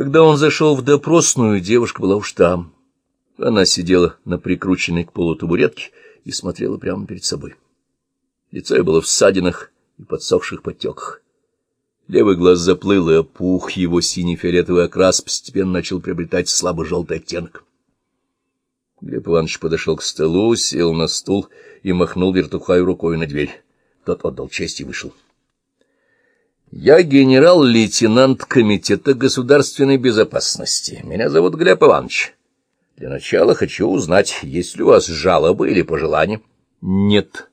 Когда он зашел в допросную, девушка была уж там. Она сидела на прикрученной к полу табуретке и смотрела прямо перед собой. Лицо ее было в ссадинах и подсохших подтеках. Левый глаз заплыл и опух, его синий-фиолетовый окрас постепенно начал приобретать слабо-желтый оттенок. Глеб Иванович подошел к столу, сел на стул и махнул вертухаю рукой на дверь. Тот отдал честь и вышел. — Я генерал-лейтенант Комитета государственной безопасности. Меня зовут Глеб Иванович. Для начала хочу узнать, есть ли у вас жалобы или пожелания. — Нет.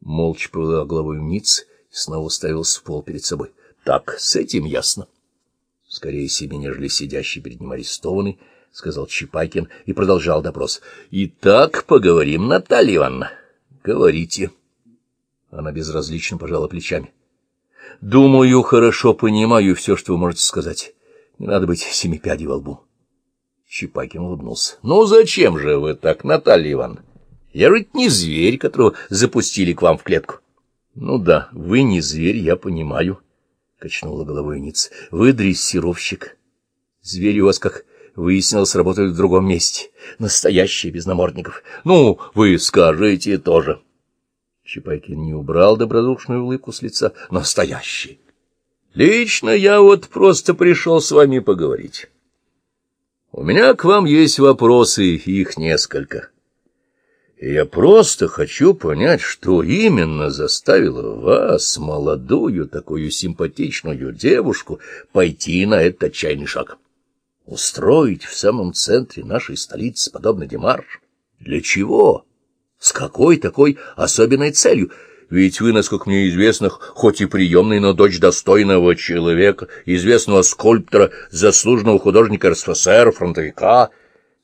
Молча повела головой вниз и снова уставился в пол перед собой. — Так, с этим ясно. Скорее себе, нежели сидящий перед ним арестованный, — сказал Чипакин и продолжал допрос. — Итак, поговорим, Наталья Ивановна. — Говорите. Она безразлично пожала плечами. — Думаю, хорошо понимаю все, что вы можете сказать. Не надо быть семипядей во лбу. Чипакин улыбнулся. — Ну, зачем же вы так, Наталья Ивановна? Я ведь не зверь, которого запустили к вам в клетку. — Ну да, вы не зверь, я понимаю, — качнула головой Ниц. — Вы дрессировщик. Звери у вас, как выяснилось, работают в другом месте. Настоящие, без намордников. Ну, вы скажите тоже. Чапайкин не убрал добродушную улыбку с лица. Настоящий. Лично я вот просто пришел с вами поговорить. У меня к вам есть вопросы, их несколько. Я просто хочу понять, что именно заставило вас, молодую, такую симпатичную девушку, пойти на этот отчаянный шаг. Устроить в самом центре нашей столицы подобный демарш? Для чего? С какой такой особенной целью? Ведь вы, насколько мне известно, хоть и приемный, но дочь достойного человека, известного скульптора, заслуженного художника РСФСР, фронтовика.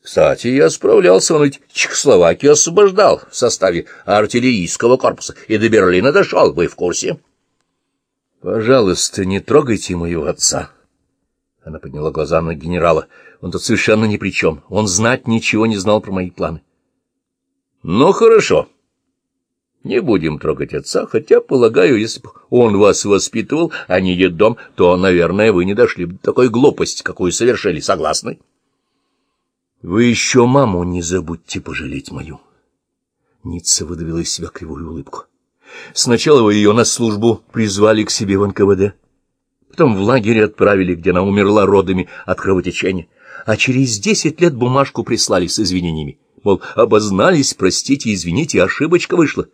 Кстати, я справлялся, он ведь Чехословакию освобождал в составе артиллерийского корпуса и до Берлина дошел, вы в курсе? — Пожалуйста, не трогайте моего отца. Она подняла глаза на генерала. Он тут совершенно ни при чем. Он знать ничего не знал про мои планы. — Ну, хорошо. — не будем трогать отца, хотя, полагаю, если бы он вас воспитывал, а не детдом, то, наверное, вы не дошли бы до такой глупости, какую совершили. Согласны? Вы еще маму не забудьте пожалеть мою. Ницца выдавила из себя кривую улыбку. Сначала вы ее на службу призвали к себе в НКВД, потом в лагерь отправили, где она умерла родами от кровотечения, а через десять лет бумажку прислали с извинениями. Мол, обознались, простите, извините, ошибочка вышла.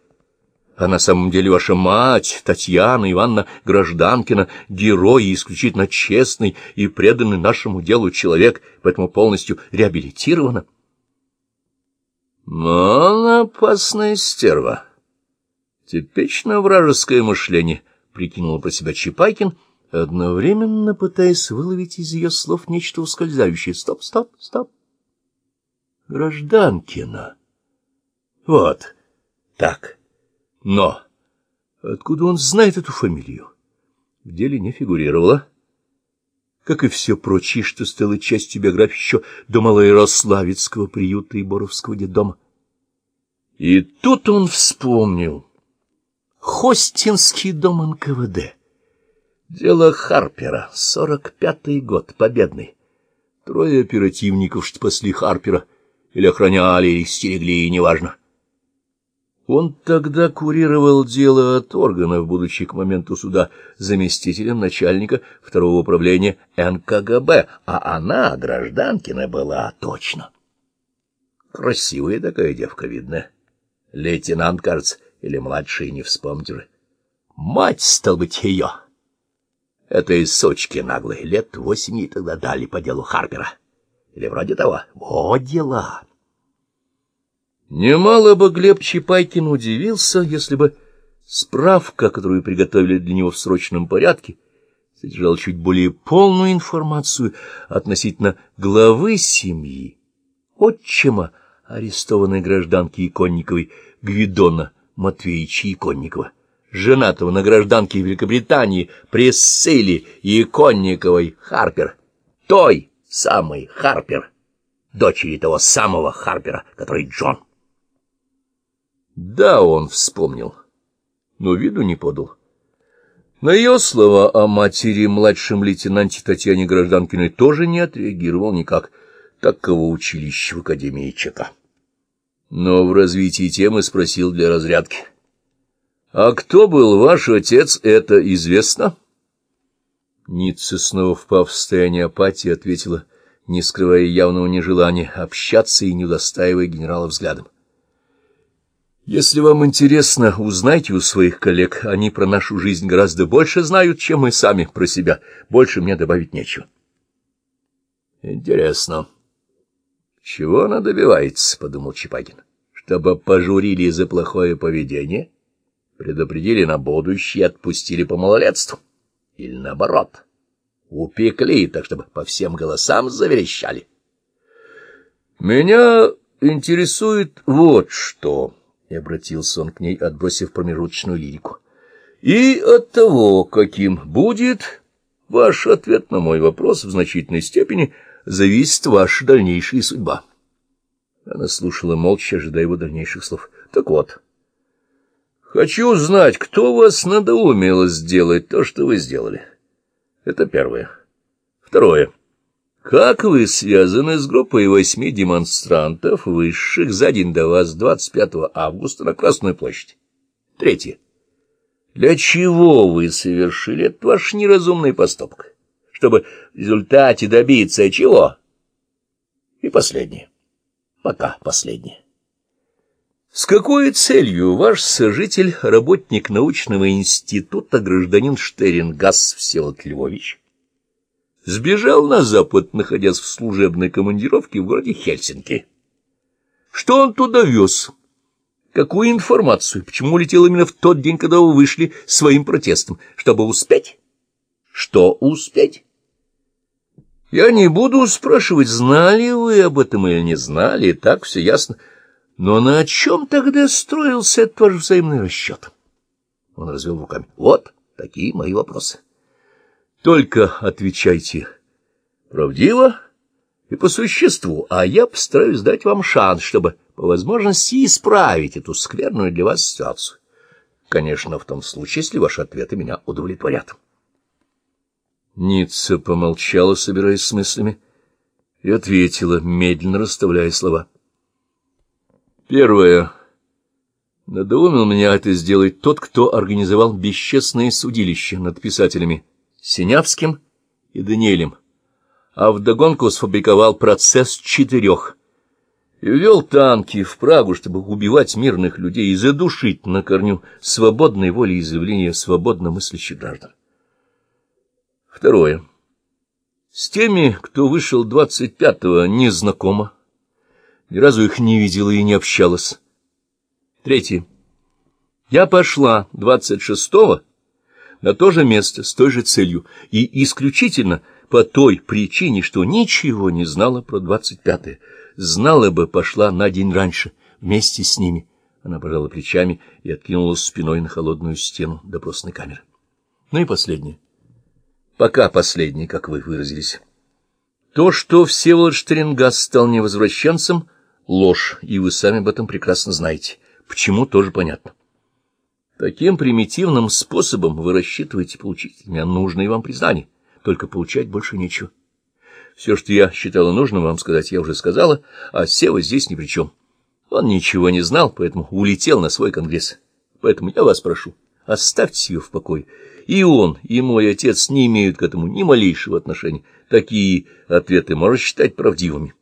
А на самом деле ваша мать, Татьяна Ивановна Гражданкина, герой и исключительно честный и преданный нашему делу человек, поэтому полностью реабилитирована. Но она опасная стерва. Типично вражеское мышление, — прикинул про себя Чапайкин, одновременно пытаясь выловить из ее слов нечто ускользающее. Стоп, стоп, стоп. Гражданкина. Вот, так. Но откуда он знает эту фамилию? В деле не фигурировала. Как и все прочее, что стало частью биографии еще до Малоярославецкого приюта и Боровского детдома. И тут он вспомнил. Хостинский дом НКВД. Дело Харпера, сорок пятый год, победный. Трое оперативников спасли Харпера, или охраняли, или стерегли, неважно. Он тогда курировал дело от органов, будучи к моменту суда заместителем начальника второго управления НКГБ, а она, гражданкина, была точно. Красивая такая девка, видно. Лейтенант, кажется, или младший, не вспомнить уже. Мать, стал быть, ее. Этой сучки наглой, лет восемь ей тогда дали по делу Харпера. Или вроде того. Вот дела. Немало бы Глеб Чапайкин удивился, если бы справка, которую приготовили для него в срочном порядке, содержала чуть более полную информацию относительно главы семьи, отчима арестованной гражданки Иконниковой Гвидона Матвеевича Иконникова, женатого на гражданке Великобритании Пресцилли Иконниковой Харпер, той самой Харпер, дочери того самого Харпера, который Джон. Да, он вспомнил, но виду не подал. На ее слова о матери младшем лейтенанте Татьяне Гражданкиной тоже не отреагировал никак. Таково училище в Академии ЧК. Но в развитии темы спросил для разрядки. — А кто был ваш отец, это известно? Ницца, снова впав в состояние апатии, ответила, не скрывая явного нежелания общаться и не удостаивая генерала взглядом. — если вам интересно, узнайте у своих коллег. Они про нашу жизнь гораздо больше знают, чем мы сами про себя. Больше мне добавить нечего. Интересно. Чего она добивается, — подумал Чапагин. Чтобы пожурили за плохое поведение, предупредили на будущее и отпустили по малолетству. Или наоборот, упекли, так чтобы по всем голосам заверещали. Меня интересует вот что обратился он к ней, отбросив промежуточную лирику. И от того, каким будет ваш ответ на мой вопрос, в значительной степени зависит ваша дальнейшая судьба. Она слушала молча, ожидая его дальнейших слов. Так вот, хочу знать, кто вас надоумел сделать то, что вы сделали. Это первое. Второе. Как вы связаны с группой восьми демонстрантов, высших за день до вас 25 августа на Красную площадь? Третье. Для чего вы совершили этот ваш неразумный поступок? Чтобы в результате добиться чего? И последнее. Пока последнее. С какой целью ваш сожитель, работник научного института, гражданин Штерингас Всеволод Львович, сбежал на запад, находясь в служебной командировке в городе Хельсинки. Что он туда вез? Какую информацию? Почему улетел именно в тот день, когда вы вышли своим протестом? Чтобы успеть? Что успеть? Я не буду спрашивать, знали вы об этом или не знали, так все ясно. Но на чем тогда строился этот ваш взаимный расчет? Он развел руками. Вот такие мои вопросы. Только отвечайте правдиво и по существу, а я постараюсь дать вам шанс, чтобы по возможности исправить эту скверную для вас ситуацию. Конечно, в том случае, если ваши ответы меня удовлетворят. Ницца помолчала, собираясь с мыслями, и ответила, медленно расставляя слова. Первое. Надоумил меня это сделать тот, кто организовал бесчестное судилище над писателями Синявским и Даниэлем, а вдогонку сфабриковал процесс четырех и ввел танки в Прагу, чтобы убивать мирных людей и задушить на корню свободной волеизъявления свободно мыслящих граждан. Второе. С теми, кто вышел двадцать пятого, не знакома. Ни разу их не видела и не общалась. Третье. Я пошла двадцать шестого на то же место с той же целью и исключительно по той причине, что ничего не знала про двадцать пятое. Знала бы, пошла на день раньше, вместе с ними. Она пожала плечами и откинулась спиной на холодную стену допросной камеры. Ну и последнее. Пока последнее, как вы выразились. То, что Всеволод Штерингас стал невозвращенцем, — ложь, и вы сами об этом прекрасно знаете. Почему, тоже понятно. Таким примитивным способом вы рассчитываете получить от меня нужное вам признание, только получать больше нечего. Все, что я считала нужным вам сказать, я уже сказала, а Сева здесь ни при чем. Он ничего не знал, поэтому улетел на свой конгресс. Поэтому я вас прошу, оставьте ее в покое. И он, и мой отец не имеют к этому ни малейшего отношения. Такие ответы можно считать правдивыми.